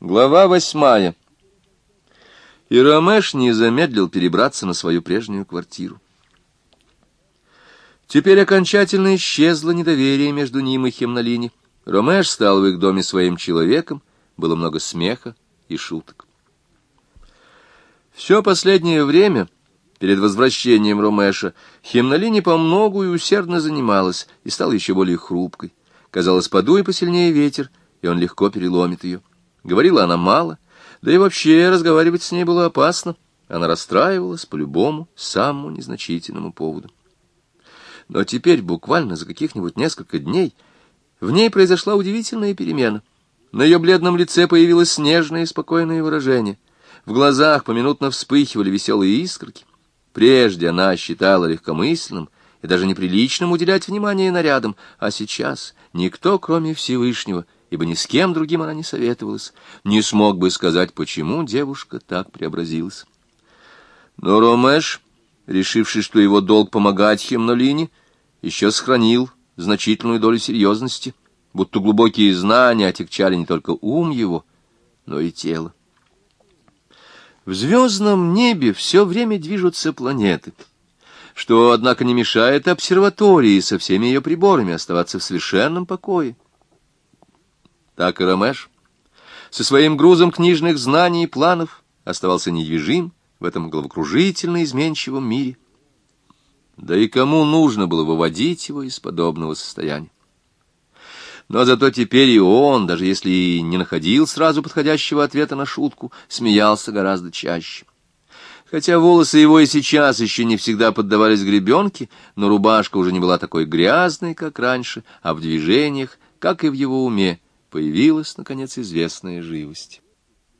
Глава восьмая. И Ромеш не замедлил перебраться на свою прежнюю квартиру. Теперь окончательно исчезло недоверие между ним и Хемнолини. Ромеш стал в их доме своим человеком, было много смеха и шуток. Все последнее время, перед возвращением Ромеша, Хемнолини по многу и усердно занималась и стала еще более хрупкой. Казалось, подуй посильнее ветер, и он легко переломит ее. Говорила она мало, да и вообще разговаривать с ней было опасно. Она расстраивалась по любому, самому незначительному поводу. Но теперь, буквально за каких-нибудь несколько дней, в ней произошла удивительная перемена. На ее бледном лице появилось нежное и спокойное выражение. В глазах поминутно вспыхивали веселые искорки. Прежде она считала легкомысленным и даже неприличным уделять внимание нарядам, а сейчас никто, кроме Всевышнего, — ибо ни с кем другим она не советовалась, не смог бы сказать, почему девушка так преобразилась. Но Ромеш, решивший, что его долг помогать Хемнолине, еще сохранил значительную долю серьезности, будто глубокие знания отягчали не только ум его, но и тело. В звездном небе все время движутся планеты, что, однако, не мешает обсерватории со всеми ее приборами оставаться в совершенном покое. Так и Ромеш со своим грузом книжных знаний и планов оставался недвижим в этом головокружительно изменчивом мире. Да и кому нужно было выводить его из подобного состояния? Но зато теперь и он, даже если и не находил сразу подходящего ответа на шутку, смеялся гораздо чаще. Хотя волосы его и сейчас еще не всегда поддавались гребенке, но рубашка уже не была такой грязной, как раньше, а в движениях, как и в его уме, появилась, наконец, известная живость.